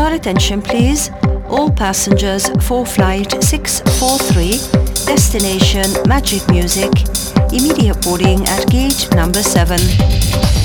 Your attention please. All passengers for flight 643, destination Magic Music, immediate boarding at gate number 7.